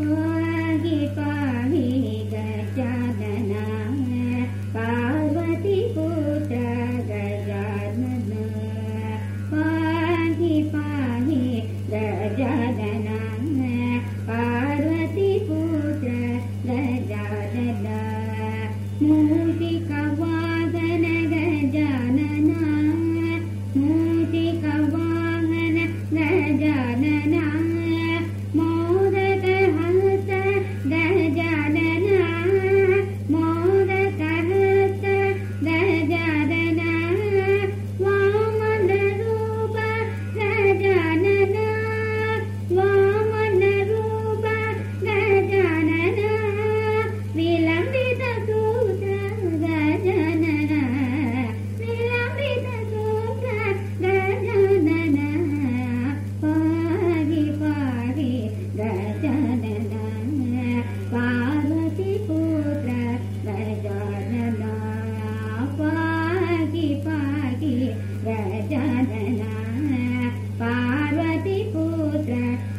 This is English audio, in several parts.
Wah!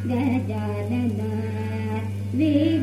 Gajanana वे